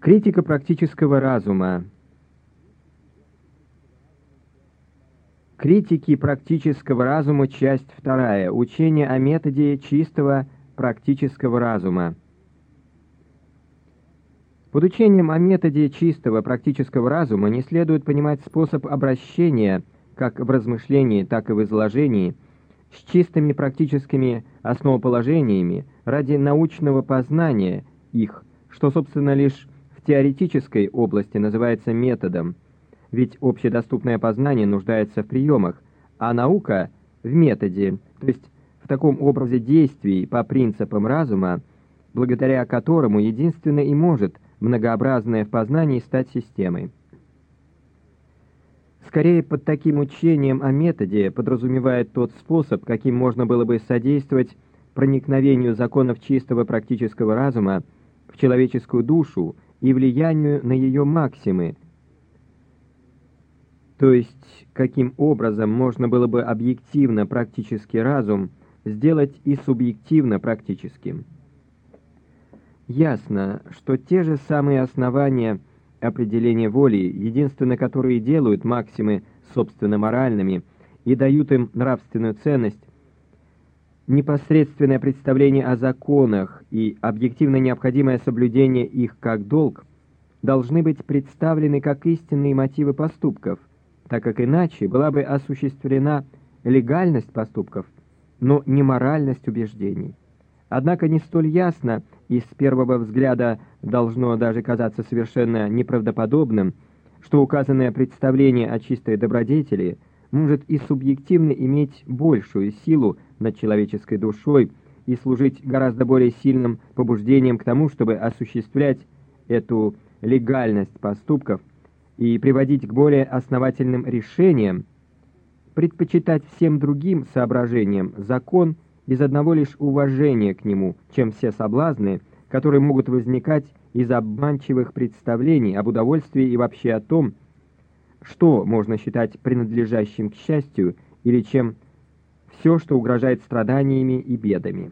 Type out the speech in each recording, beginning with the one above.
Критика практического разума. Критики практического разума, часть вторая. Учение о методе чистого практического разума. Под учением о методе чистого практического разума не следует понимать способ обращения, как в размышлении, так и в изложении, с чистыми практическими основоположениями ради научного познания их, что, собственно, лишь теоретической области называется методом, ведь общедоступное познание нуждается в приемах, а наука — в методе, то есть в таком образе действий по принципам разума, благодаря которому единственно и может – многообразное в познании стать системой. Скорее, под таким учением о методе подразумевает тот способ, каким можно было бы содействовать проникновению законов чистого практического разума в человеческую душу и влиянию на ее максимы, то есть каким образом можно было бы объективно практический разум сделать и субъективно практическим. Ясно, что те же самые основания определения воли, единственно которые делают максимы собственно моральными и дают им нравственную ценность, непосредственное представление о законах и объективно необходимое соблюдение их как долг должны быть представлены как истинные мотивы поступков, так как иначе была бы осуществлена легальность поступков, но не моральность убеждений. Однако не столь ясно, и с первого взгляда должно даже казаться совершенно неправдоподобным, что указанное представление о чистой добродетели может и субъективно иметь большую силу над человеческой душой и служить гораздо более сильным побуждением к тому, чтобы осуществлять эту легальность поступков и приводить к более основательным решениям, предпочитать всем другим соображениям закон – из одного лишь уважения к нему, чем все соблазны, которые могут возникать из обманчивых представлений об удовольствии и вообще о том, что можно считать принадлежащим к счастью или чем все, что угрожает страданиями и бедами.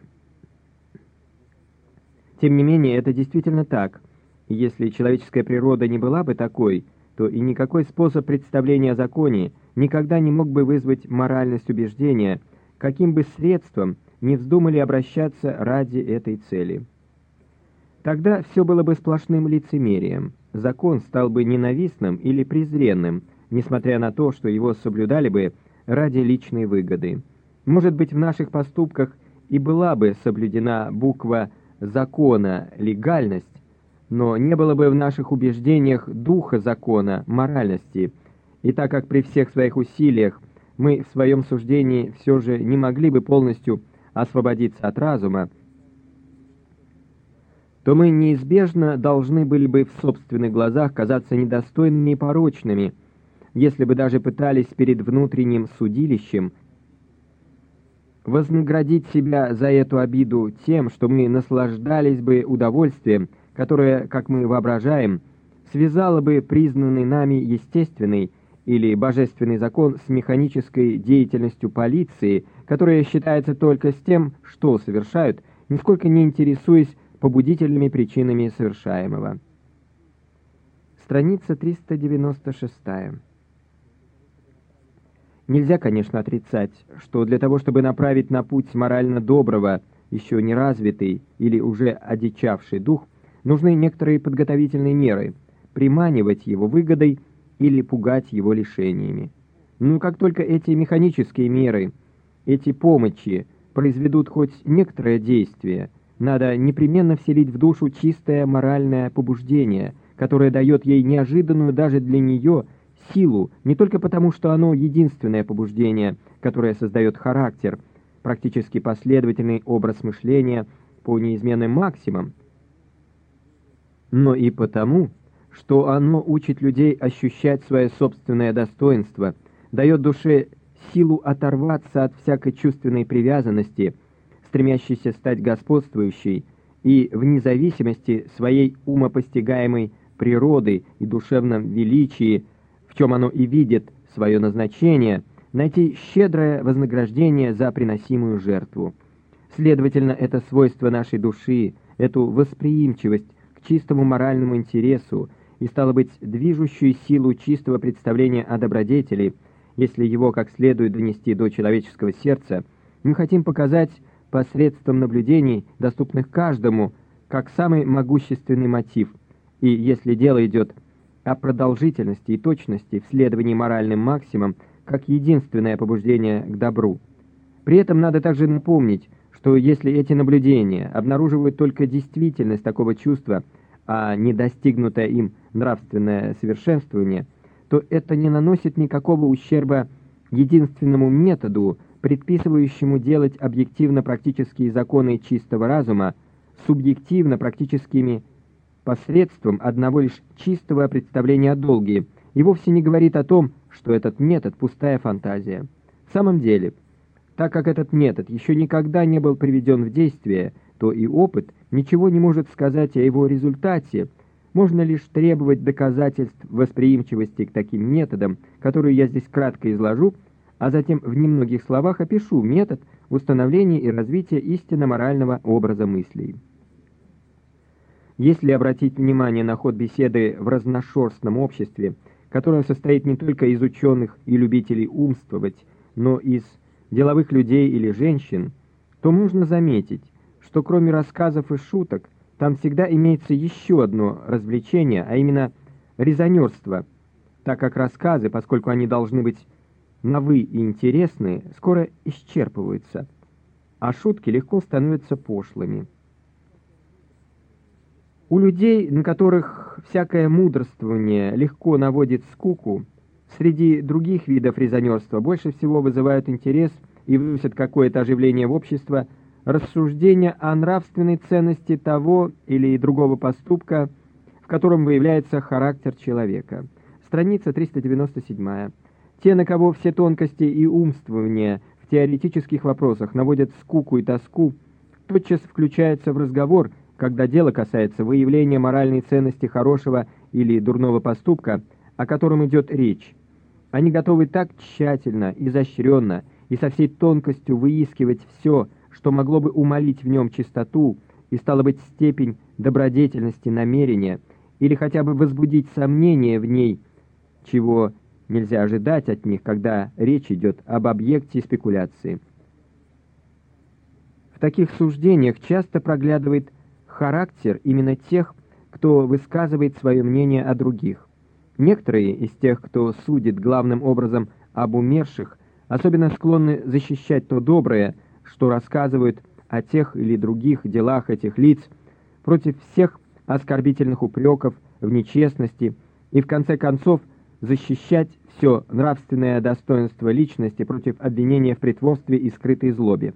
Тем не менее, это действительно так. если человеческая природа не была бы такой, то и никакой способ представления о законе никогда не мог бы вызвать моральность убеждения, каким бы средством не вздумали обращаться ради этой цели. Тогда все было бы сплошным лицемерием, закон стал бы ненавистным или презренным, несмотря на то, что его соблюдали бы ради личной выгоды. Может быть, в наших поступках и была бы соблюдена буква закона «легальность», но не было бы в наших убеждениях духа закона, моральности, и так как при всех своих усилиях мы в своем суждении все же не могли бы полностью освободиться от разума, то мы неизбежно должны были бы в собственных глазах казаться недостойными и порочными, если бы даже пытались перед внутренним судилищем вознаградить себя за эту обиду тем, что мы наслаждались бы удовольствием, которое, как мы воображаем, связало бы признанный нами естественный или божественный закон с механической деятельностью полиции, которая считается только с тем, что совершают, нисколько не интересуясь побудительными причинами совершаемого. Страница 396. Нельзя, конечно, отрицать, что для того, чтобы направить на путь морально доброго, еще не развитый или уже одичавший дух, нужны некоторые подготовительные меры, приманивать его выгодой или пугать его лишениями. Но как только эти механические меры, эти помощи произведут хоть некоторое действие, надо непременно вселить в душу чистое моральное побуждение, которое дает ей неожиданную даже для нее силу, не только потому, что оно единственное побуждение, которое создает характер, практически последовательный образ мышления по неизменным максимам, но и потому, что оно учит людей ощущать свое собственное достоинство, дает душе силу оторваться от всякой чувственной привязанности, стремящейся стать господствующей, и в независимости своей умопостигаемой природы и душевном величии, в чем оно и видит свое назначение, найти щедрое вознаграждение за приносимую жертву. Следовательно, это свойство нашей души, эту восприимчивость чистому моральному интересу и, стало быть, движущую силу чистого представления о добродетели, если его как следует донести до человеческого сердца, мы хотим показать посредством наблюдений, доступных каждому, как самый могущественный мотив, и если дело идет о продолжительности и точности в следовании моральным максимам, как единственное побуждение к добру. При этом надо также напомнить, что если эти наблюдения обнаруживают только действительность такого чувства, а не достигнутое им нравственное совершенствование, то это не наносит никакого ущерба единственному методу, предписывающему делать объективно-практические законы чистого разума субъективно-практическими посредством одного лишь чистого представления о долге, и вовсе не говорит о том, что этот метод – пустая фантазия. В самом деле, так как этот метод еще никогда не был приведен в действие, то и опыт ничего не может сказать о его результате, можно лишь требовать доказательств восприимчивости к таким методам, которые я здесь кратко изложу, а затем в немногих словах опишу метод установления и развития истинно морального образа мыслей. Если обратить внимание на ход беседы в разношерстном обществе, которое состоит не только из ученых и любителей умствовать, но и из деловых людей или женщин, то можно заметить, что кроме рассказов и шуток, там всегда имеется еще одно развлечение, а именно резонерство, так как рассказы, поскольку они должны быть новы и интересные, скоро исчерпываются, а шутки легко становятся пошлыми. У людей, на которых всякое мудрствование легко наводит скуку, среди других видов резонерства больше всего вызывают интерес и вносят какое-то оживление в общество рассуждения о нравственной ценности того или другого поступка, в котором выявляется характер человека. Страница 397. Те, на кого все тонкости и умствования в теоретических вопросах наводят скуку и тоску, тотчас включаются в разговор, когда дело касается выявления моральной ценности хорошего или дурного поступка, о котором идет речь. Они готовы так тщательно, изощренно и со всей тонкостью выискивать все, что могло бы умолить в нем чистоту и, стало быть, степень добродетельности намерения, или хотя бы возбудить сомнение в ней, чего нельзя ожидать от них, когда речь идет об объекте спекуляции. В таких суждениях часто проглядывает характер именно тех, кто высказывает свое мнение о других. Некоторые из тех, кто судит главным образом об умерших, особенно склонны защищать то доброе, что рассказывают о тех или других делах этих лиц, против всех оскорбительных упреков в нечестности и, в конце концов, защищать все нравственное достоинство личности против обвинения в притворстве и скрытой злобе.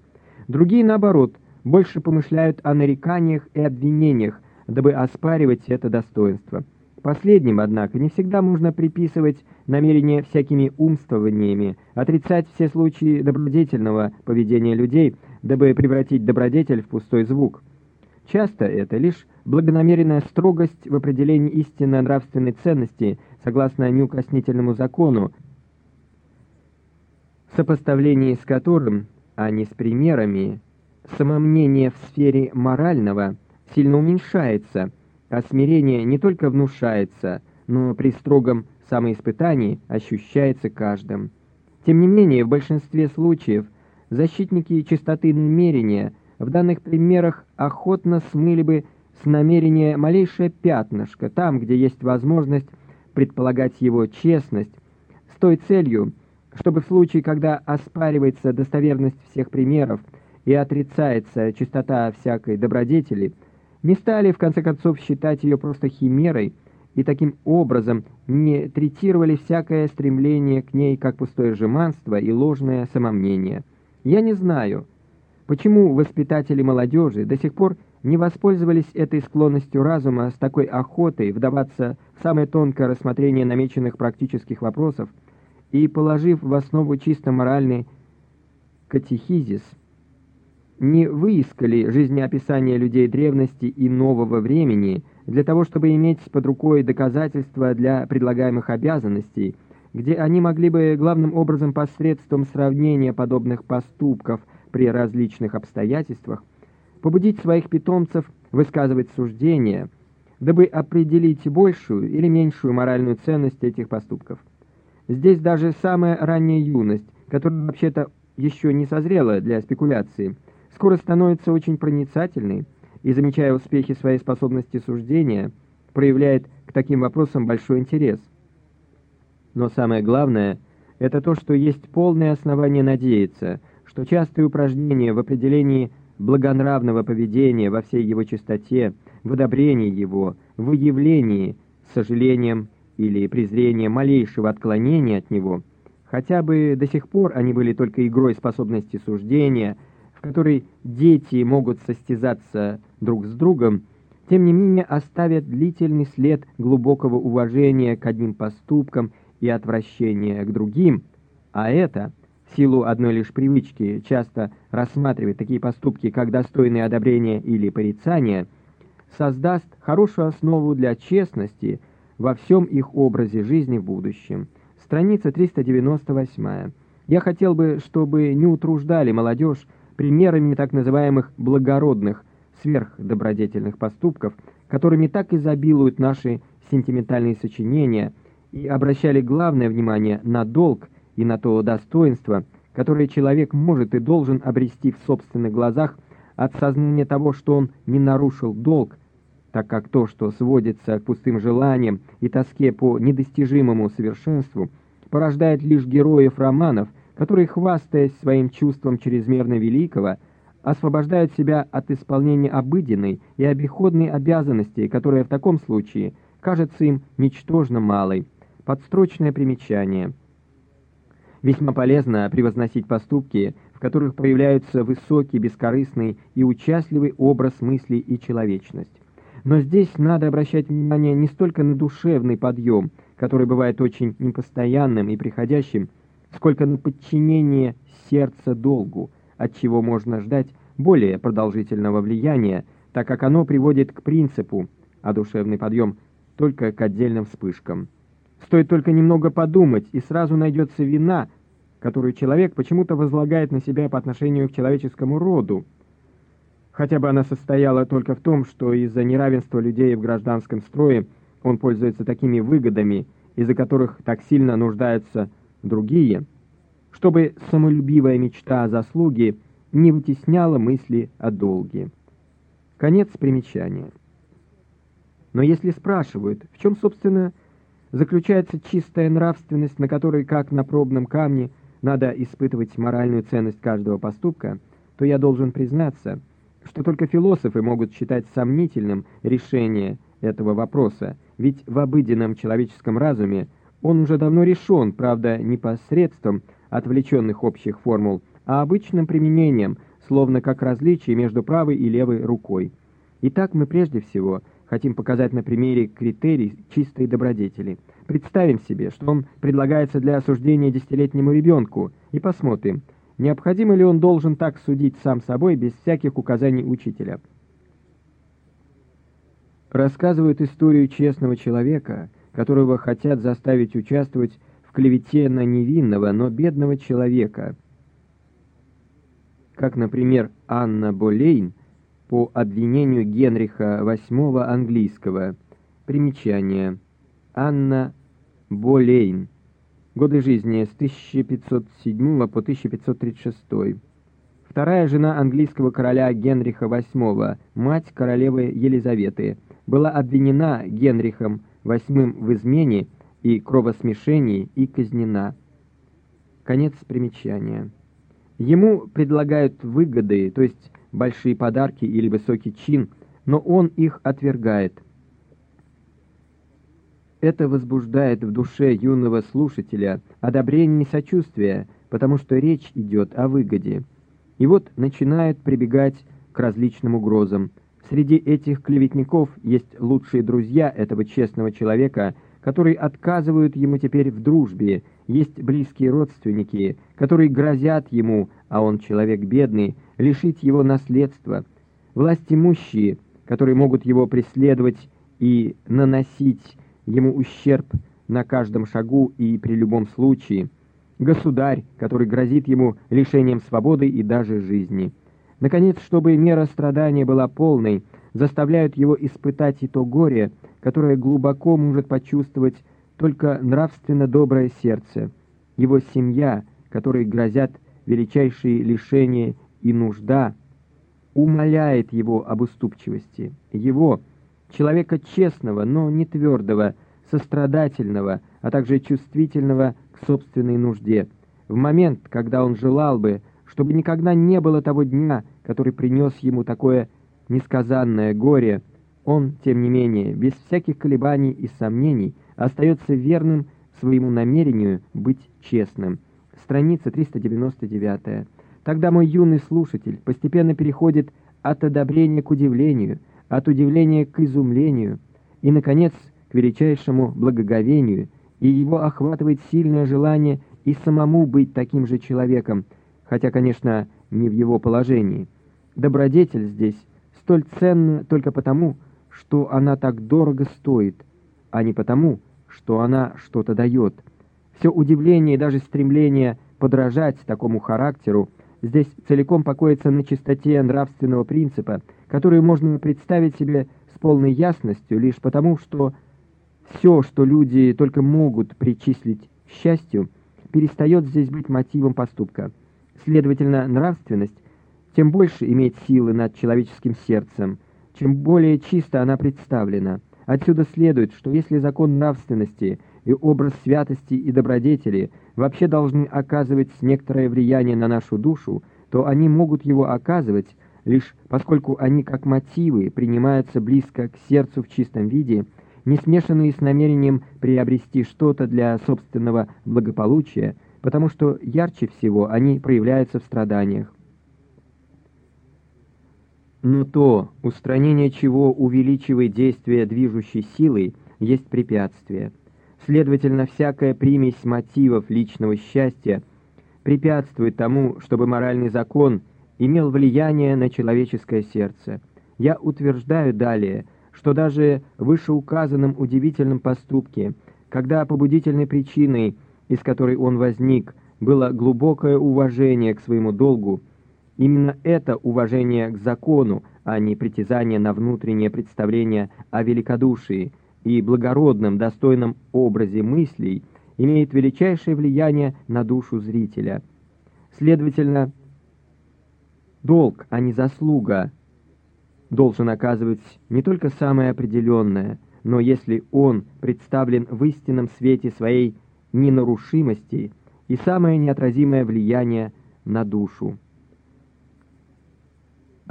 Другие, наоборот, больше помышляют о нареканиях и обвинениях, дабы оспаривать это достоинство. Последним, однако, не всегда можно приписывать намерение всякими умствованиями, отрицать все случаи добродетельного поведения людей, дабы превратить добродетель в пустой звук. Часто это лишь благонамеренная строгость в определении истинно нравственной ценности, согласно неукоснительному закону, в сопоставлении с которым, а не с примерами, самомнение в сфере морального сильно уменьшается, а смирение не только внушается, но при строгом самоиспытании ощущается каждым. Тем не менее, в большинстве случаев защитники чистоты намерения в данных примерах охотно смыли бы с намерения малейшее пятнышко, там, где есть возможность предполагать его честность, с той целью, чтобы в случае, когда оспаривается достоверность всех примеров, и отрицается чистота всякой добродетели, не стали в конце концов считать ее просто химерой и таким образом не третировали всякое стремление к ней как пустое жеманство и ложное самомнение. Я не знаю, почему воспитатели молодежи до сих пор не воспользовались этой склонностью разума с такой охотой вдаваться в самое тонкое рассмотрение намеченных практических вопросов и, положив в основу чисто моральный катехизис – не выискали жизнеописания людей древности и нового времени для того, чтобы иметь под рукой доказательства для предлагаемых обязанностей, где они могли бы главным образом посредством сравнения подобных поступков при различных обстоятельствах побудить своих питомцев высказывать суждения, дабы определить большую или меньшую моральную ценность этих поступков. Здесь даже самая ранняя юность, которая вообще-то еще не созрела для спекуляции, скоро становится очень проницательной и, замечая успехи своей способности суждения, проявляет к таким вопросам большой интерес. Но самое главное – это то, что есть полное основание надеяться, что частые упражнения в определении благонравного поведения во всей его чистоте, в одобрении его, в выявлении, сожалением или презрением малейшего отклонения от него, хотя бы до сих пор они были только игрой способности суждения, в которой дети могут состязаться друг с другом, тем не менее оставят длительный след глубокого уважения к одним поступкам и отвращения к другим, а это – силу одной лишь привычки часто рассматривать такие поступки как достойные одобрения или порицания, создаст хорошую основу для честности во всем их образе жизни в будущем. Страница 398. Я хотел бы, чтобы не утруждали молодежь примерами так называемых благородных, сверхдобродетельных поступков, которыми так изобилуют наши сентиментальные сочинения, и обращали главное внимание на долг и на то достоинство, которое человек может и должен обрести в собственных глазах от сознания того, что он не нарушил долг, так как то, что сводится к пустым желаниям и тоске по недостижимому совершенству, порождает лишь героев романов, которые, хвастаясь своим чувством чрезмерно великого, освобождают себя от исполнения обыденной и обиходной обязанности, которая в таком случае кажется им ничтожно малой. Подстрочное примечание – Весьма полезно превозносить поступки, в которых проявляются высокий, бескорыстный и участливый образ мысли и человечность. Но здесь надо обращать внимание не столько на душевный подъем, который бывает очень непостоянным и приходящим, сколько на подчинение сердца долгу, от чего можно ждать более продолжительного влияния, так как оно приводит к принципу, а душевный подъем только к отдельным вспышкам. Стоит только немного подумать, и сразу найдется вина, которую человек почему-то возлагает на себя по отношению к человеческому роду. Хотя бы она состояла только в том, что из-за неравенства людей в гражданском строе он пользуется такими выгодами, из-за которых так сильно нуждаются другие, чтобы самолюбивая мечта о заслуге не вытесняла мысли о долге. Конец примечания. Но если спрашивают, в чем, собственно, заключается чистая нравственность, на которой, как на пробном камне, надо испытывать моральную ценность каждого поступка, то я должен признаться, что только философы могут считать сомнительным решение этого вопроса, ведь в обыденном человеческом разуме он уже давно решен, правда, не посредством отвлеченных общих формул, а обычным применением, словно как различие между правой и левой рукой. Итак, мы прежде всего хотим показать на примере критерий чистой добродетели. Представим себе, что он предлагается для осуждения десятилетнему ребенку, и посмотрим, необходимо ли он должен так судить сам собой без всяких указаний учителя. Рассказывают историю честного человека, которого хотят заставить участвовать в клевете на невинного, но бедного человека, как, например, Анна Болейн, по обвинению Генриха VIII английского. Примечание. Анна Болейн. Годы жизни с 1507 по 1536. Вторая жена английского короля Генриха VIII, мать королевы Елизаветы, была обвинена Генрихом VIII в измене и кровосмешении и казнена. Конец примечания. Ему предлагают выгоды, то есть большие подарки или высокий чин, но он их отвергает. Это возбуждает в душе юного слушателя одобрение и сочувствие, потому что речь идет о выгоде. И вот начинает прибегать к различным угрозам. Среди этих клеветников есть лучшие друзья этого честного человека, которые отказывают ему теперь в дружбе, есть близкие родственники, которые грозят ему, а он человек бедный, лишить его наследства, власть имущие, которые могут его преследовать и наносить ему ущерб на каждом шагу и при любом случае, государь, который грозит ему лишением свободы и даже жизни. Наконец, чтобы мера страдания была полной, заставляют его испытать и то горе, которое глубоко может почувствовать только нравственно доброе сердце, его семья, которой грозят величайшие лишения и нужда, умоляет его об уступчивости, его, человека честного, но не твердого, сострадательного, а также чувствительного к собственной нужде, в момент, когда он желал бы, чтобы никогда не было того дня, который принес ему такое несказанное горе, он, тем не менее, без всяких колебаний и сомнений, остается верным своему намерению быть честным. Страница 399. Тогда мой юный слушатель постепенно переходит от одобрения к удивлению, от удивления к изумлению и, наконец, к величайшему благоговению, и его охватывает сильное желание и самому быть таким же человеком, хотя, конечно, не в его положении. Добродетель здесь столь ценна только потому, что она так дорого стоит, а не потому, что она что-то дает. Все удивление и даже стремление подражать такому характеру здесь целиком покоится на чистоте нравственного принципа, который можно представить себе с полной ясностью лишь потому, что все, что люди только могут причислить счастью, перестает здесь быть мотивом поступка. Следовательно, нравственность тем больше имеет силы над человеческим сердцем, чем более чисто она представлена. Отсюда следует, что если закон нравственности и образ святости и добродетели вообще должны оказывать некоторое влияние на нашу душу, то они могут его оказывать, лишь поскольку они как мотивы принимаются близко к сердцу в чистом виде, не смешанные с намерением приобрести что-то для собственного благополучия, потому что ярче всего они проявляются в страданиях но то, устранение чего увеличивает действие движущей силы, есть препятствие. Следовательно, всякая примесь мотивов личного счастья препятствует тому, чтобы моральный закон имел влияние на человеческое сердце. Я утверждаю далее, что даже в вышеуказанном удивительном поступке, когда побудительной причиной, из которой он возник, было глубокое уважение к своему долгу, Именно это уважение к закону, а не притязание на внутреннее представление о великодушии и благородном, достойном образе мыслей, имеет величайшее влияние на душу зрителя. Следовательно, долг, а не заслуга, должен оказывать не только самое определенное, но если он представлен в истинном свете своей ненарушимости и самое неотразимое влияние на душу.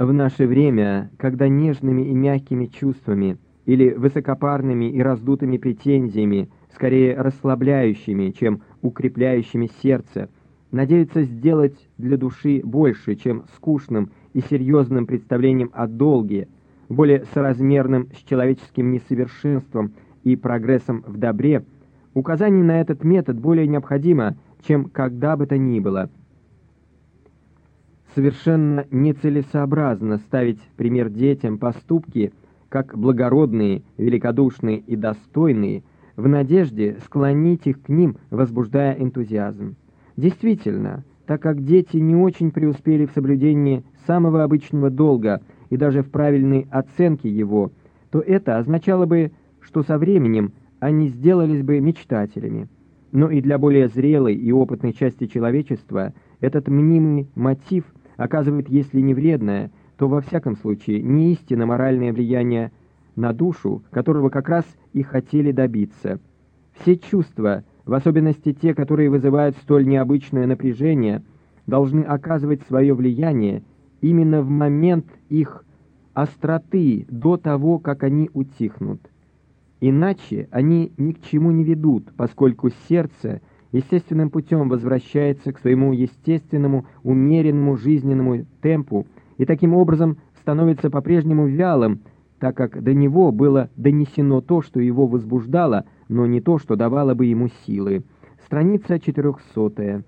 В наше время, когда нежными и мягкими чувствами или высокопарными и раздутыми претензиями, скорее расслабляющими, чем укрепляющими сердце, надеются сделать для души больше, чем скучным и серьезным представлением о долге, более соразмерным с человеческим несовершенством и прогрессом в добре, указание на этот метод более необходимо, чем когда бы то ни было – совершенно нецелесообразно ставить пример детям поступки, как благородные, великодушные и достойные, в надежде склонить их к ним, возбуждая энтузиазм. Действительно, так как дети не очень преуспели в соблюдении самого обычного долга и даже в правильной оценке его, то это означало бы, что со временем они сделались бы мечтателями. Но и для более зрелой и опытной части человечества этот мнимый мотив – оказывает, если не вредное, то во всяком случае не истинно моральное влияние на душу, которого как раз и хотели добиться. Все чувства, в особенности те, которые вызывают столь необычное напряжение, должны оказывать свое влияние именно в момент их остроты до того, как они утихнут. Иначе они ни к чему не ведут, поскольку сердце – естественным путем возвращается к своему естественному, умеренному жизненному темпу и таким образом становится по-прежнему вялым, так как до него было донесено то, что его возбуждало, но не то, что давало бы ему силы. Страница 400.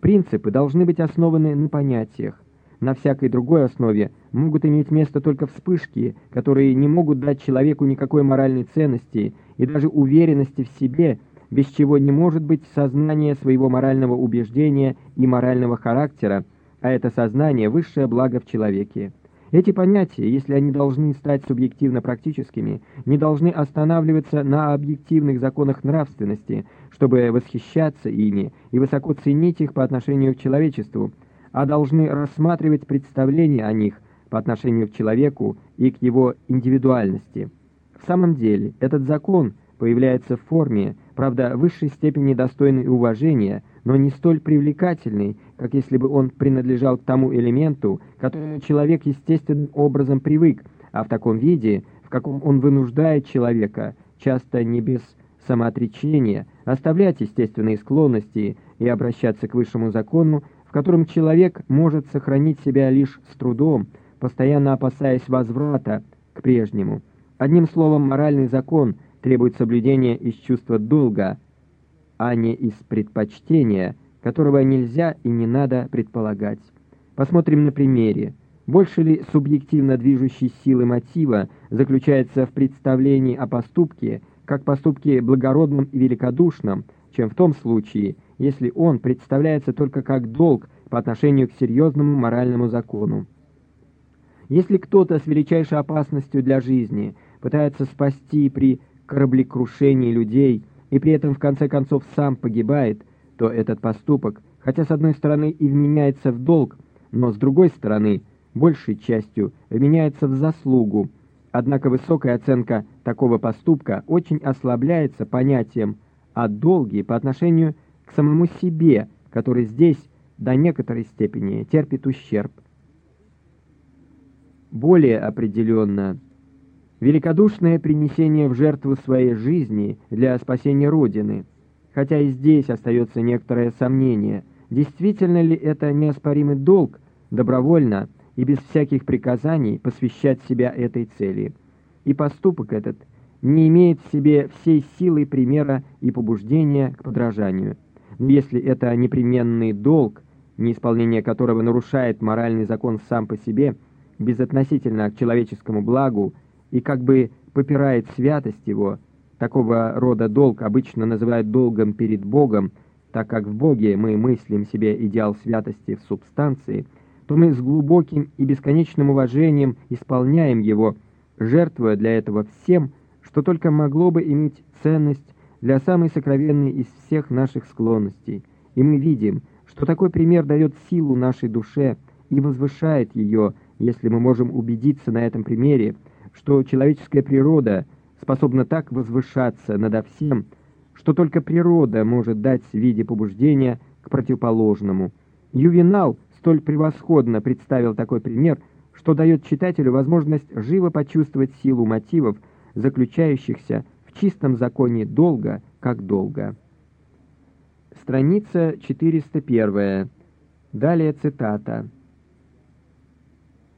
Принципы должны быть основаны на понятиях. На всякой другой основе могут иметь место только вспышки, которые не могут дать человеку никакой моральной ценности и даже уверенности в себе – без чего не может быть сознание своего морального убеждения и морального характера, а это сознание – высшее благо в человеке. Эти понятия, если они должны стать субъективно-практическими, не должны останавливаться на объективных законах нравственности, чтобы восхищаться ими и высоко ценить их по отношению к человечеству, а должны рассматривать представления о них по отношению к человеку и к его индивидуальности. В самом деле, этот закон появляется в форме, правда, в высшей степени достойной уважения, но не столь привлекательный, как если бы он принадлежал к тому элементу, к которому человек естественным образом привык, а в таком виде, в каком он вынуждает человека, часто не без самоотречения, оставлять естественные склонности и обращаться к высшему закону, в котором человек может сохранить себя лишь с трудом, постоянно опасаясь возврата к прежнему. Одним словом, моральный закон требует соблюдения из чувства долга, а не из предпочтения, которого нельзя и не надо предполагать. Посмотрим на примере. Больше ли субъективно движущей силы мотива заключается в представлении о поступке, как поступке благородном и великодушном, чем в том случае, если он представляется только как долг по отношению к серьезному моральному закону. Если кто-то с величайшей опасностью для жизни пытается спасти при кораблекрушении людей и при этом в конце концов сам погибает, то этот поступок, хотя с одной стороны и вменяется в долг, но с другой стороны, большей частью вменяется в заслугу. Однако высокая оценка такого поступка очень ослабляется понятием о долге по отношению к самому себе, который здесь до некоторой степени терпит ущерб более определенно. Великодушное принесение в жертву своей жизни для спасения Родины. Хотя и здесь остается некоторое сомнение, действительно ли это неоспоримый долг, добровольно и без всяких приказаний посвящать себя этой цели. И поступок этот не имеет в себе всей силы примера и побуждения к подражанию. Но если это непременный долг, неисполнение которого нарушает моральный закон сам по себе – безотносительно к человеческому благу и как бы попирает святость его, такого рода долг обычно называют долгом перед Богом, так как в Боге мы мыслим себе идеал святости в субстанции, то мы с глубоким и бесконечным уважением исполняем его, жертвуя для этого всем, что только могло бы иметь ценность для самой сокровенной из всех наших склонностей. И мы видим, что такой пример дает силу нашей душе и возвышает ее, если мы можем убедиться на этом примере, что человеческая природа способна так возвышаться надо всем, что только природа может дать в виде побуждения к противоположному. Ювенал столь превосходно представил такой пример, что дает читателю возможность живо почувствовать силу мотивов, заключающихся в чистом законе долга как долга. Страница 401. Далее цитата.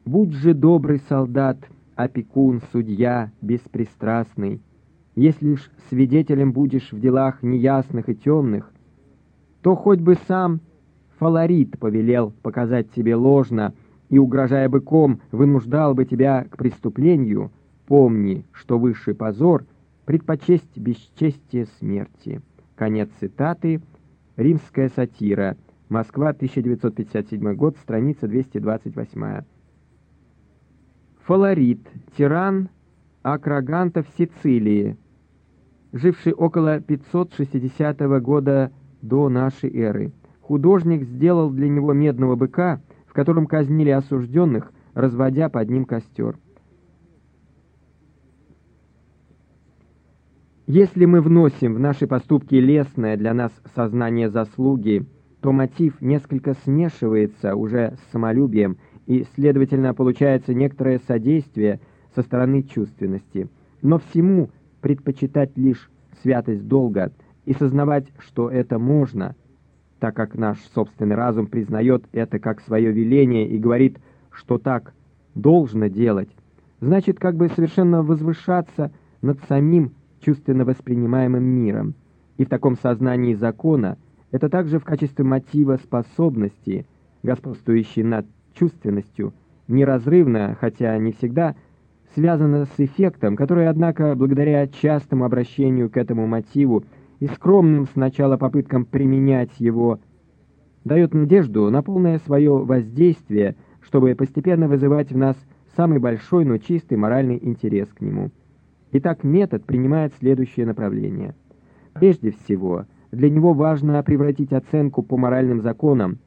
Будь же добрый солдат, опекун, судья, беспристрастный, если лишь свидетелем будешь в делах неясных и темных, то хоть бы сам Фаларит повелел показать тебе ложно и, угрожая быком, вынуждал бы тебя к преступлению, помни, что высший позор — предпочесть бесчестие смерти. Конец цитаты. Римская сатира. Москва, 1957 год, страница 228. Фаларит, тиран Акрагантов Сицилии, живший около 560 года до нашей эры. Художник сделал для него медного быка, в котором казнили осужденных, разводя под ним костер. Если мы вносим в наши поступки лесное для нас сознание заслуги, то мотив несколько смешивается уже с самолюбием и, следовательно, получается некоторое содействие со стороны чувственности. Но всему предпочитать лишь святость долга и сознавать, что это можно, так как наш собственный разум признает это как свое веление и говорит, что так должно делать, значит как бы совершенно возвышаться над самим чувственно воспринимаемым миром. И в таком сознании закона это также в качестве мотива способности, господствующей над чувственностью, неразрывно, хотя не всегда, связано с эффектом, который, однако, благодаря частому обращению к этому мотиву и скромным сначала попыткам применять его, дает надежду на полное свое воздействие, чтобы постепенно вызывать в нас самый большой, но чистый моральный интерес к нему. Итак, метод принимает следующее направление. Прежде всего, для него важно превратить оценку по моральным законам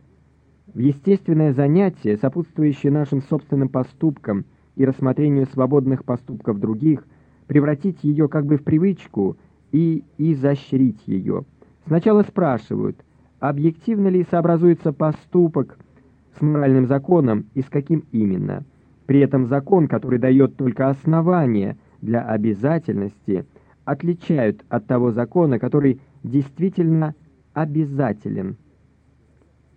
естественное занятие, сопутствующее нашим собственным поступкам и рассмотрению свободных поступков других, превратить ее как бы в привычку и изощрить ее. Сначала спрашивают, объективно ли сообразуется поступок с моральным законом и с каким именно. При этом закон, который дает только основание для обязательности, отличают от того закона, который действительно обязателен.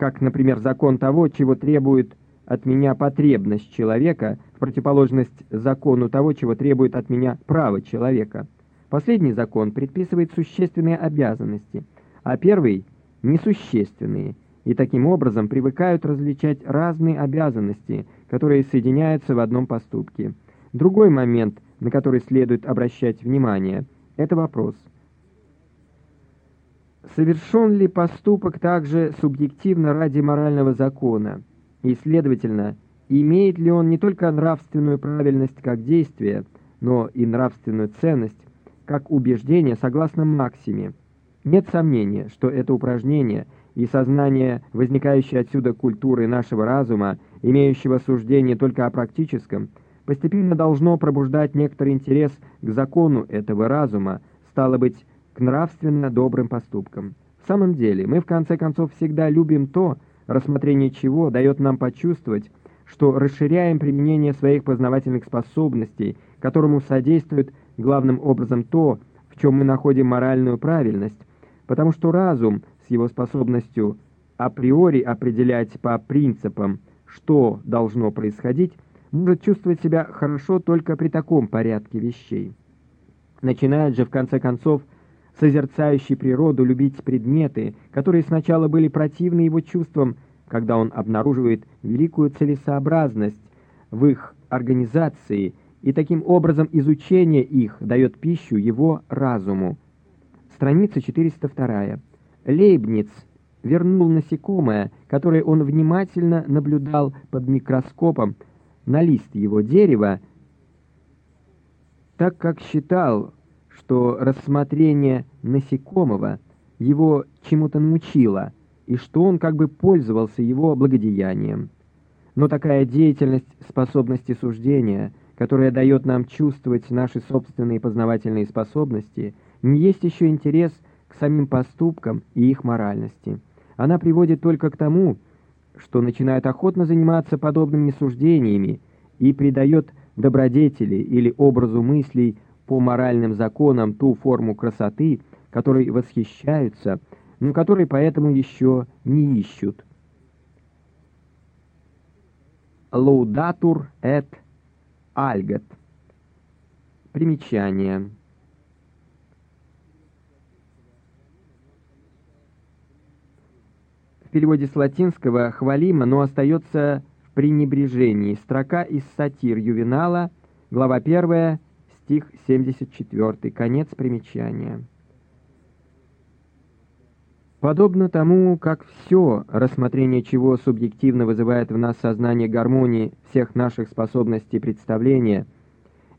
Как, например, закон того, чего требует от меня потребность человека, в противоположность закону того, чего требует от меня право человека. Последний закон предписывает существенные обязанности, а первый – несущественные, и таким образом привыкают различать разные обязанности, которые соединяются в одном поступке. Другой момент, на который следует обращать внимание, это вопрос – Совершен ли поступок также субъективно ради морального закона? И, следовательно, имеет ли он не только нравственную правильность как действие, но и нравственную ценность как убеждение согласно максиме? Нет сомнения, что это упражнение и сознание, возникающее отсюда культуры нашего разума, имеющего суждение только о практическом, постепенно должно пробуждать некоторый интерес к закону этого разума, стало быть, к нравственно добрым поступкам. В самом деле, мы в конце концов всегда любим то, рассмотрение чего дает нам почувствовать, что расширяем применение своих познавательных способностей, которому содействует главным образом то, в чем мы находим моральную правильность, потому что разум с его способностью априори определять по принципам, что должно происходить, может чувствовать себя хорошо только при таком порядке вещей. Начинает же, в конце концов, созерцающий природу, любить предметы, которые сначала были противны его чувствам, когда он обнаруживает великую целесообразность в их организации, и таким образом изучение их дает пищу его разуму. Страница 402. Лейбниц вернул насекомое, которое он внимательно наблюдал под микроскопом, на лист его дерева, так как считал, что рассмотрение насекомого его чему-то научило, и что он как бы пользовался его благодеянием. Но такая деятельность способности суждения, которая дает нам чувствовать наши собственные познавательные способности, не есть еще интерес к самим поступкам и их моральности. Она приводит только к тому, что начинает охотно заниматься подобными суждениями и придает добродетели или образу мыслей по моральным законам ту форму красоты, которой восхищаются, но которой поэтому еще не ищут. Лаудатур эт альгат. Примечание. В переводе с латинского «хвалимо», но остается в пренебрежении. Строка из сатир Ювенала, глава 1, стих 74, конец примечания. Подобно тому, как все, рассмотрение чего субъективно вызывает в нас сознание гармонии всех наших способностей представления,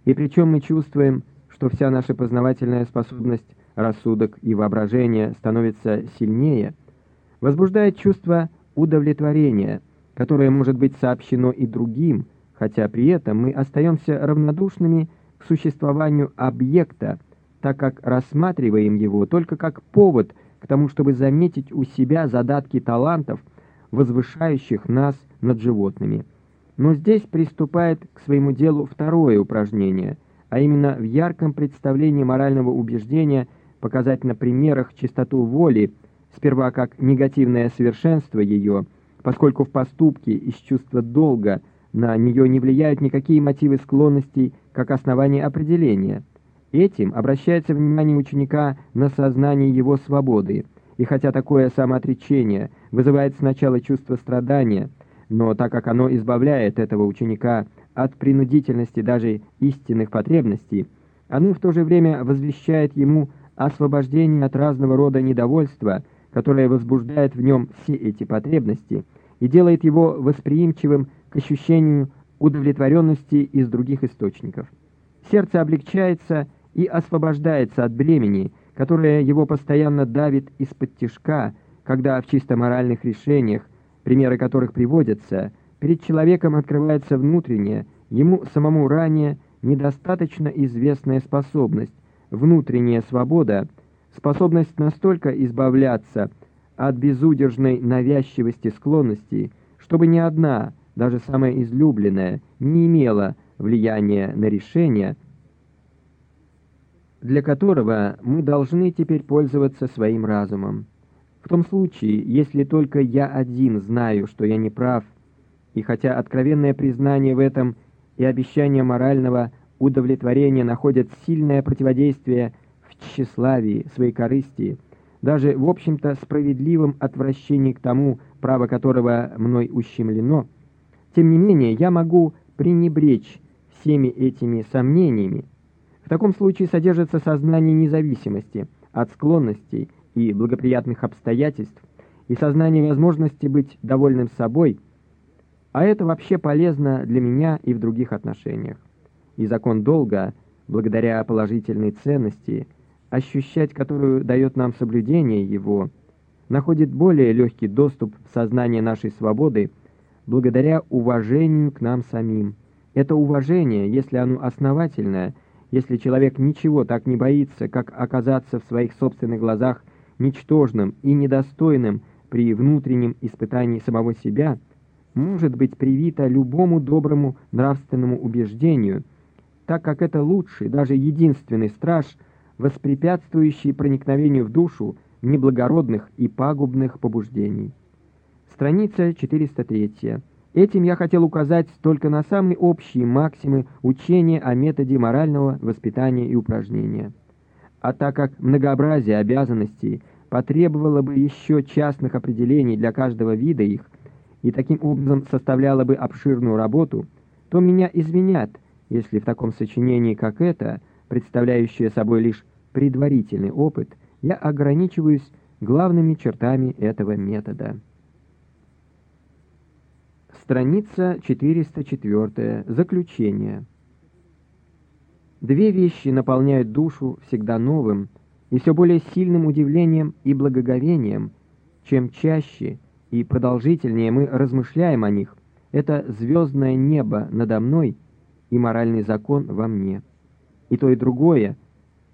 и причем мы чувствуем, что вся наша познавательная способность, рассудок и воображение становится сильнее, возбуждает чувство удовлетворения, которое может быть сообщено и другим, хотя при этом мы остаемся равнодушными к существованию объекта, так как рассматриваем его только как повод к тому, чтобы заметить у себя задатки талантов, возвышающих нас над животными. Но здесь приступает к своему делу второе упражнение, а именно в ярком представлении морального убеждения показать на примерах чистоту воли, сперва как негативное совершенство ее, поскольку в поступке из чувства долга – на нее не влияют никакие мотивы склонностей как основание определения. Этим обращается внимание ученика на сознание его свободы, и хотя такое самоотречение вызывает сначала чувство страдания, но так как оно избавляет этого ученика от принудительности даже истинных потребностей, оно в то же время возвещает ему освобождение от разного рода недовольства, которое возбуждает в нем все эти потребности, и делает его восприимчивым к ощущению удовлетворенности из других источников. Сердце облегчается и освобождается от бремени, которое его постоянно давит из-под тишка, когда в чисто моральных решениях, примеры которых приводятся, перед человеком открывается внутренняя, ему самому ранее недостаточно известная способность, внутренняя свобода, способность настолько избавляться от безудержной навязчивости склонностей, чтобы ни одна, даже самая излюбленная, не имела влияния на решение, для которого мы должны теперь пользоваться своим разумом. В том случае, если только я один знаю, что я не прав, и хотя откровенное признание в этом и обещание морального удовлетворения находят сильное противодействие в тщеславии, своей корысти, даже в общем-то справедливом отвращении к тому, право которого мной ущемлено, тем не менее я могу пренебречь всеми этими сомнениями, в таком случае содержится сознание независимости от склонностей и благоприятных обстоятельств и сознание возможности быть довольным собой, а это вообще полезно для меня и в других отношениях. И закон долга, благодаря положительной ценности, ощущать которую дает нам соблюдение его, находит более легкий доступ в сознание нашей свободы благодаря уважению к нам самим. Это уважение, если оно основательное – если человек ничего так не боится, как оказаться в своих собственных глазах ничтожным и недостойным при внутреннем испытании самого себя, может быть привито любому доброму нравственному убеждению, так как это лучший, даже единственный страж, воспрепятствующий проникновению в душу неблагородных и пагубных побуждений. Страница 403. Этим я хотел указать только на самые общие максимы учения о методе морального воспитания и упражнения. А так как многообразие обязанностей потребовало бы еще частных определений для каждого вида их, и таким образом составляло бы обширную работу, то меня извинят, если в таком сочинении, как это, представляющее собой лишь предварительный опыт, я ограничиваюсь главными чертами этого метода. Страница 404. Заключение. Две вещи наполняют душу всегда новым и все более сильным удивлением и благоговением, чем чаще и продолжительнее мы размышляем о них. Это звездное небо надо мной и моральный закон во мне. И то, и другое.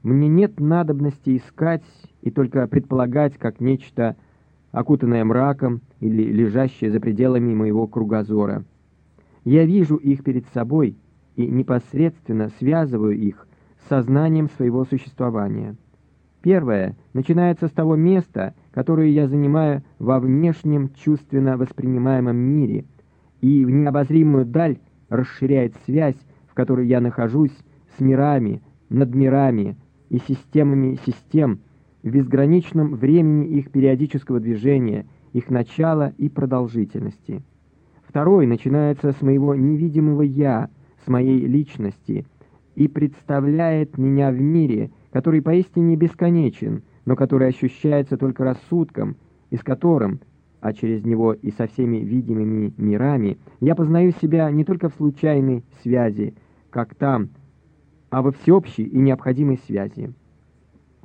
Мне нет надобности искать и только предполагать как нечто окутанное мраком или лежащее за пределами моего кругозора. Я вижу их перед собой и непосредственно связываю их с сознанием своего существования. Первое начинается с того места, которое я занимаю во внешнем чувственно воспринимаемом мире, и в необозримую даль расширяет связь, в которой я нахожусь с мирами, над мирами и системами систем, в безграничном времени их периодического движения, их начала и продолжительности. Второй начинается с моего невидимого «я», с моей личности, и представляет меня в мире, который поистине бесконечен, но который ощущается только рассудком, и с которым, а через него и со всеми видимыми мирами, я познаю себя не только в случайной связи, как там, а во всеобщей и необходимой связи.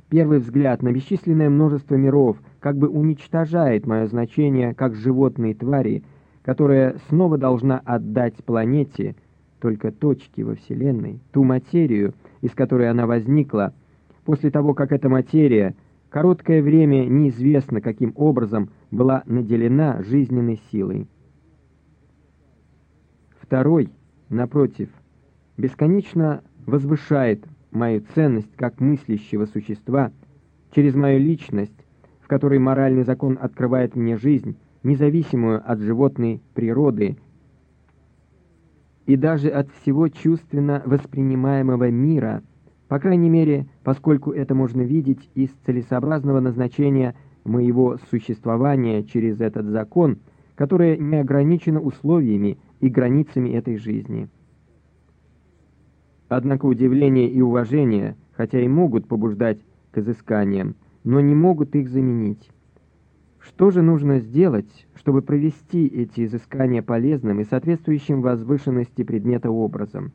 Первый взгляд на бесчисленное множество миров как бы уничтожает мое значение как животной твари, которая снова должна отдать планете только точки во Вселенной, ту материю, из которой она возникла, после того, как эта материя короткое время неизвестно каким образом была наделена жизненной силой. Второй, напротив, бесконечно возвышает мою ценность как мыслящего существа, через мою личность, в которой моральный закон открывает мне жизнь, независимую от животной природы и даже от всего чувственно воспринимаемого мира, по крайней мере, поскольку это можно видеть из целесообразного назначения моего существования через этот закон, которое не ограничено условиями и границами этой жизни. Однако удивление и уважение, хотя и могут побуждать к изысканиям, но не могут их заменить. Что же нужно сделать, чтобы провести эти изыскания полезным и соответствующим возвышенности предмета образом?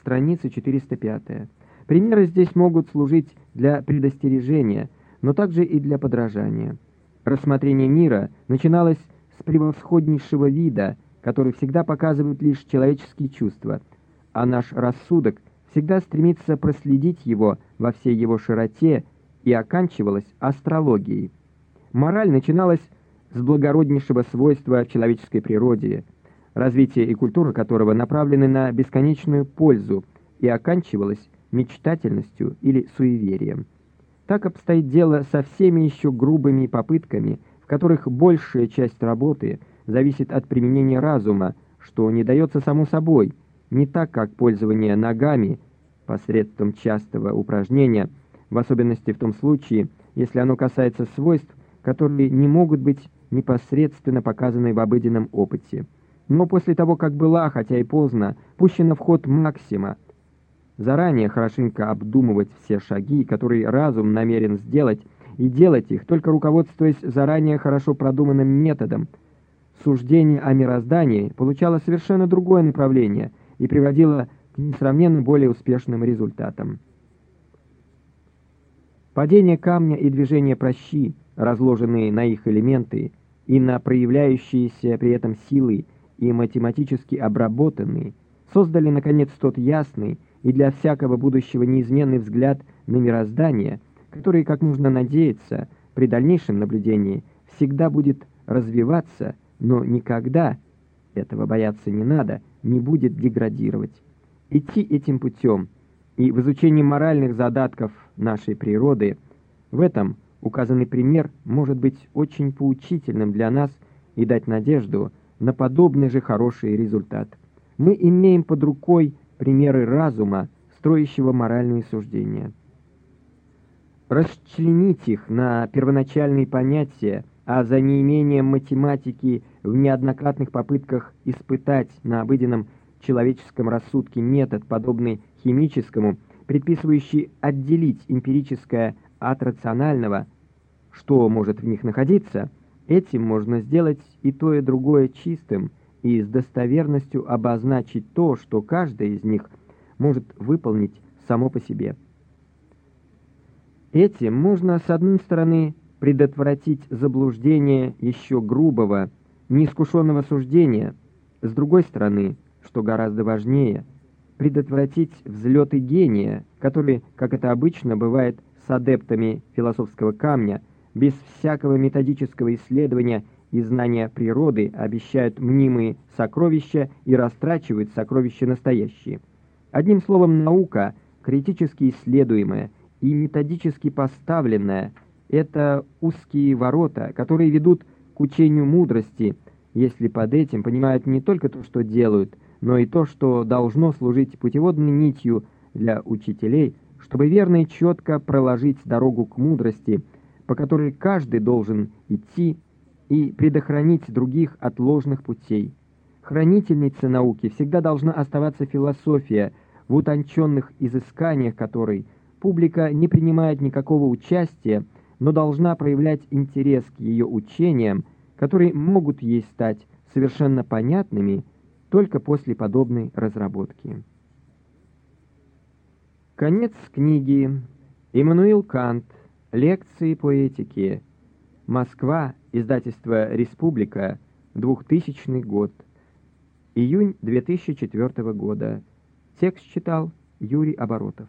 Страница 405. Примеры здесь могут служить для предостережения, но также и для подражания. Рассмотрение мира начиналось с превосходнейшего вида, который всегда показывает лишь человеческие чувства, а наш рассудок всегда стремится проследить его во всей его широте и оканчивалось астрологией. Мораль начиналась с благороднейшего свойства человеческой природе, развитие и культура которого направлены на бесконечную пользу и оканчивалась мечтательностью или суеверием. Так обстоит дело со всеми еще грубыми попытками, в которых большая часть работы зависит от применения разума, что не дается само собой, не так как пользование ногами посредством частого упражнения, в особенности в том случае, если оно касается свойств, которые не могут быть непосредственно показаны в обыденном опыте. Но после того, как была, хотя и поздно, пущена в ход максима, заранее хорошенько обдумывать все шаги, которые разум намерен сделать, и делать их, только руководствуясь заранее хорошо продуманным методом. Суждение о мироздании получало совершенно другое направление и приводило к несравненно более успешным результатам. Падение камня и движение прощи, разложенные на их элементы, и на проявляющиеся при этом силы и математически обработанные, создали, наконец, тот ясный и для всякого будущего неизменный взгляд на мироздание, который, как нужно надеяться, при дальнейшем наблюдении всегда будет развиваться, но никогда, этого бояться не надо, не будет деградировать. Идти этим путем и в изучении моральных задатков нашей природы, в этом указанный пример может быть очень поучительным для нас и дать надежду на подобный же хороший результат. Мы имеем под рукой примеры разума, строящего моральные суждения. Расчленить их на первоначальные понятия, а за неимением математики в неоднократных попытках испытать на обыденном человеческом рассудке метод, подобный химическому, предписывающий отделить эмпирическое от рационального, что может в них находиться, этим можно сделать и то, и другое чистым, и с достоверностью обозначить то, что каждое из них может выполнить само по себе. Этим можно, с одной стороны, предотвратить заблуждение еще грубого, неискушенного суждения, с другой стороны, что гораздо важнее, предотвратить взлеты гения, которые, как это обычно бывает с адептами философского камня, без всякого методического исследования и знания природы обещают мнимые сокровища и растрачивают сокровища настоящие. Одним словом, наука, критически исследуемая и методически поставленная, это узкие ворота, которые ведут к учению мудрости, если под этим понимают не только то, что делают, но и то, что должно служить путеводной нитью для учителей, чтобы верно и четко проложить дорогу к мудрости, по которой каждый должен идти и предохранить других от ложных путей. Хранительницей науки всегда должна оставаться философия, в утонченных изысканиях которой публика не принимает никакого участия, но должна проявлять интерес к ее учениям, которые могут ей стать совершенно понятными только после подобной разработки. Конец книги. Иммануил Кант. Лекции по этике. Москва. Издательство «Республика», 2000 год. Июнь 2004 года. Текст читал Юрий Оборотов.